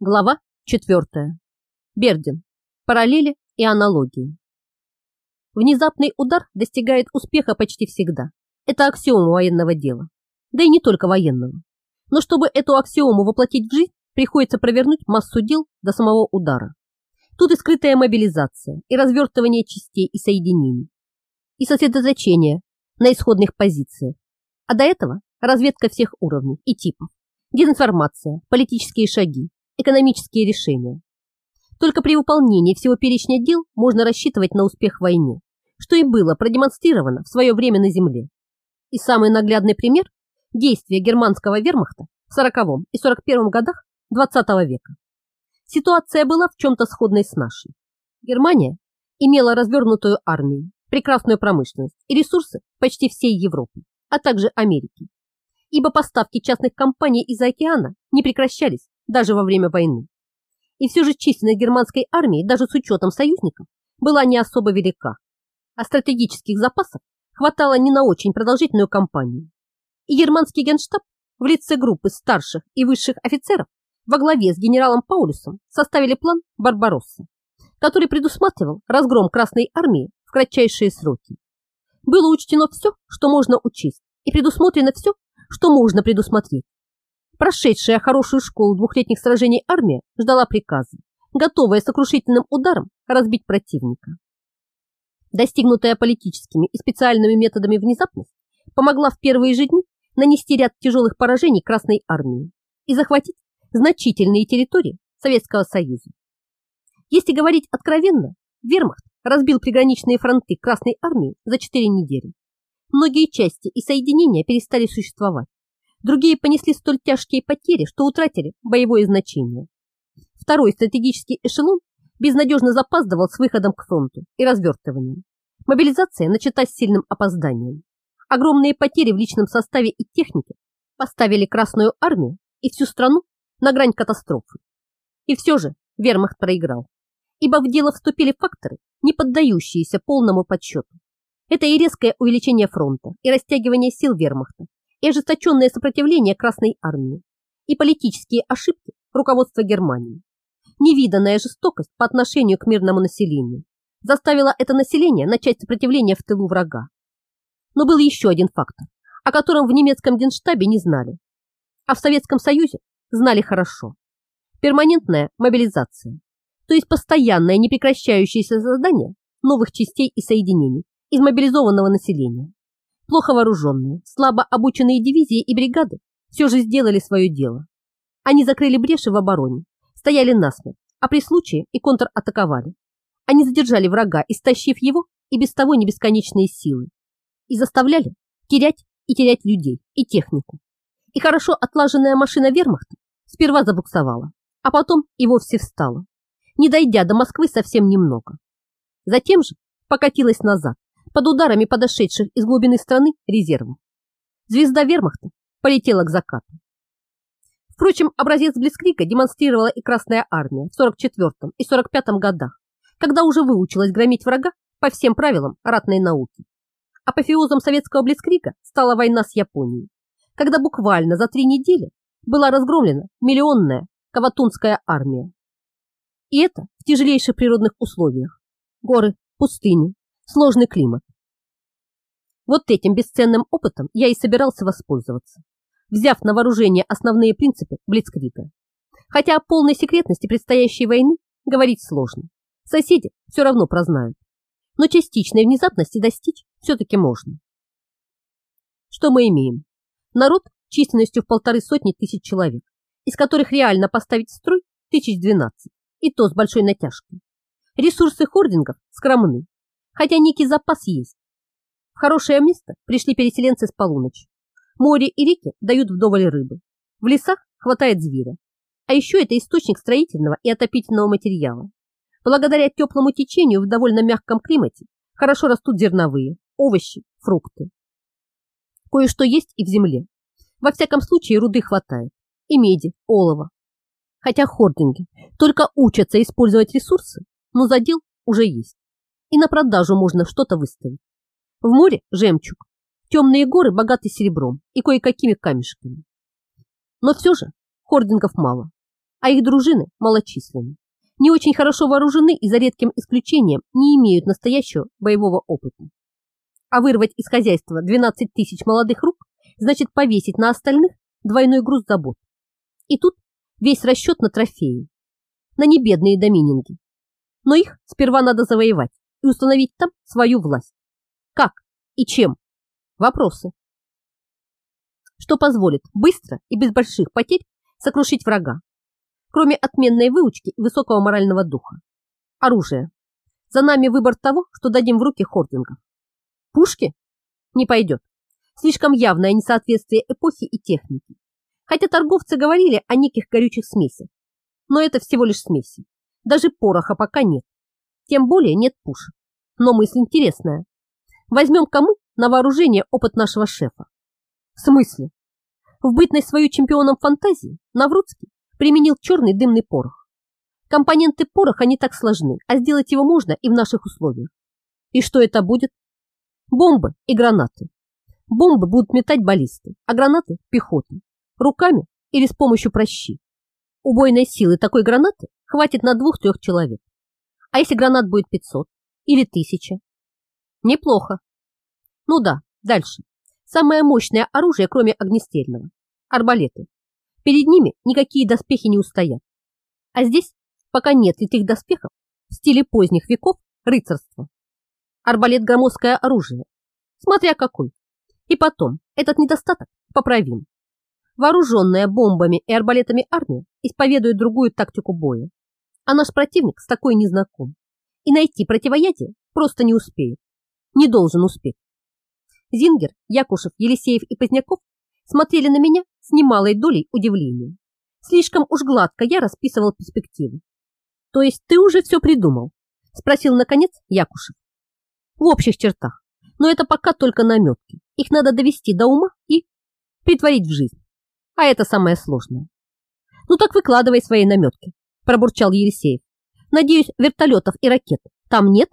Глава 4. Бердин. Параллели и аналогии. Внезапный удар достигает успеха почти всегда. Это аксиома военного дела. Да и не только военного. Но чтобы эту аксиому воплотить в жизнь, приходится провернуть массу дел до самого удара. Тут и скрытая мобилизация, и развертывание частей и соединений, и сосредоточение на исходных позициях. А до этого разведка всех уровней и типов, дезинформация, политические шаги, экономические решения. Только при выполнении всего перечня дел можно рассчитывать на успех в войне, что и было продемонстрировано в свое время на земле. И самый наглядный пример – действия германского вермахта в 40 и 41 годах 20 века. Ситуация была в чем-то сходной с нашей. Германия имела развернутую армию, прекрасную промышленность и ресурсы почти всей Европы, а также Америки. Ибо поставки частных компаний из океана не прекращались даже во время войны. И все же численность германской армии, даже с учетом союзников, была не особо велика, а стратегических запасов хватало не на очень продолжительную кампанию. И германский генштаб в лице группы старших и высших офицеров во главе с генералом Паулюсом составили план «Барбаросса», который предусматривал разгром Красной армии в кратчайшие сроки. Было учтено все, что можно учесть, и предусмотрено все, что можно предусмотреть, Прошедшая хорошую школу двухлетних сражений армия ждала приказа, готовая сокрушительным ударом разбить противника. Достигнутая политическими и специальными методами внезапность помогла в первые же дни нанести ряд тяжелых поражений Красной армии и захватить значительные территории Советского Союза. Если говорить откровенно, вермахт разбил приграничные фронты Красной армии за 4 недели. Многие части и соединения перестали существовать. Другие понесли столь тяжкие потери, что утратили боевое значение. Второй стратегический эшелон безнадежно запаздывал с выходом к фронту и развертыванием. Мобилизация начата с сильным опозданием. Огромные потери в личном составе и технике поставили Красную армию и всю страну на грань катастрофы. И все же вермахт проиграл, ибо в дело вступили факторы, не поддающиеся полному подсчету. Это и резкое увеличение фронта, и растягивание сил вермахта, и ожесточенное сопротивление Красной Армии, и политические ошибки руководства Германии. Невиданная жестокость по отношению к мирному населению заставила это население начать сопротивление в тылу врага. Но был еще один фактор, о котором в немецком генштабе не знали, а в Советском Союзе знали хорошо. Перманентная мобилизация, то есть постоянное непрекращающееся создание новых частей и соединений из мобилизованного населения. Плохо вооруженные, слабо обученные дивизии и бригады все же сделали свое дело. Они закрыли бреши в обороне, стояли насмерть, а при случае и контратаковали. Они задержали врага, истощив его и без того не бесконечные силы, и заставляли терять и терять людей и технику. И хорошо отлаженная машина вермахта сперва забуксовала, а потом и вовсе встала, не дойдя до Москвы совсем немного. Затем же покатилась назад, под ударами подошедших из глубины страны резервов. Звезда вермахта полетела к закату. Впрочем, образец Блицкрига демонстрировала и Красная Армия в 44 и 45 годах, когда уже выучилась громить врага по всем правилам ратной науки. Апофеозом советского Блицкрига стала война с Японией, когда буквально за три недели была разгромлена миллионная Каватунская армия. И это в тяжелейших природных условиях. Горы, пустыни, сложный климат. Вот этим бесценным опытом я и собирался воспользоваться, взяв на вооружение основные принципы Блицкрига. Хотя о полной секретности предстоящей войны говорить сложно. Соседи все равно прознают. Но частичной внезапности достичь все-таки можно. Что мы имеем? Народ численностью в полторы сотни тысяч человек, из которых реально поставить строй тысяч двенадцать, и то с большой натяжкой. Ресурсы хордингов скромны, хотя некий запас есть. В хорошее место пришли переселенцы с полуночи. Море и реки дают вдоволь рыбы. В лесах хватает зверя. А еще это источник строительного и отопительного материала. Благодаря теплому течению в довольно мягком климате хорошо растут зерновые, овощи, фрукты. Кое-что есть и в земле. Во всяком случае руды хватает. И меди, олова. Хотя хординги только учатся использовать ресурсы, но задел уже есть и на продажу можно что-то выставить. В море жемчуг, темные горы богаты серебром и кое-какими камешками. Но все же хордингов мало, а их дружины малочисленны, не очень хорошо вооружены и за редким исключением не имеют настоящего боевого опыта. А вырвать из хозяйства 12 тысяч молодых рук значит повесить на остальных двойной груз забот. И тут весь расчет на трофеи, на небедные домининги. Но их сперва надо завоевать и установить там свою власть. Как и чем? Вопросы. Что позволит быстро и без больших потерь сокрушить врага, кроме отменной выучки и высокого морального духа. Оружие. За нами выбор того, что дадим в руки хордингов. Пушки? Не пойдет. Слишком явное несоответствие эпохи и техники. Хотя торговцы говорили о неких горючих смесях. Но это всего лишь смеси. Даже пороха пока нет. Тем более нет пушек. Но мысль интересная. Возьмем кому на вооружение опыт нашего шефа. В смысле? В бытность свою чемпионом фантазии Наврудский применил черный дымный порох. Компоненты пороха не так сложны, а сделать его можно и в наших условиях. И что это будет? Бомбы и гранаты. Бомбы будут метать баллисты, а гранаты – пехоты. Руками или с помощью прощи. Убойной силы такой гранаты хватит на двух-трех человек. А если гранат будет 500 или 1000? Неплохо. Ну да, дальше. Самое мощное оружие, кроме огнестрельного. Арбалеты. Перед ними никакие доспехи не устоят. А здесь пока нет этих доспехов в стиле поздних веков рыцарства. Арбалет – громоздкое оружие, смотря какой. И потом, этот недостаток поправим. Вооруженная бомбами и арбалетами армия исповедует другую тактику боя. А наш противник с такой не знаком. И найти противоядие просто не успеет. Не должен успеть. Зингер, Якушев, Елисеев и Поздняков смотрели на меня с немалой долей удивления. Слишком уж гладко я расписывал перспективы. То есть ты уже все придумал? Спросил наконец Якушев. В общих чертах. Но это пока только наметки. Их надо довести до ума и притворить в жизнь. А это самое сложное. Ну так выкладывай свои наметки, пробурчал Елисеев. Надеюсь, вертолетов и ракет там нет?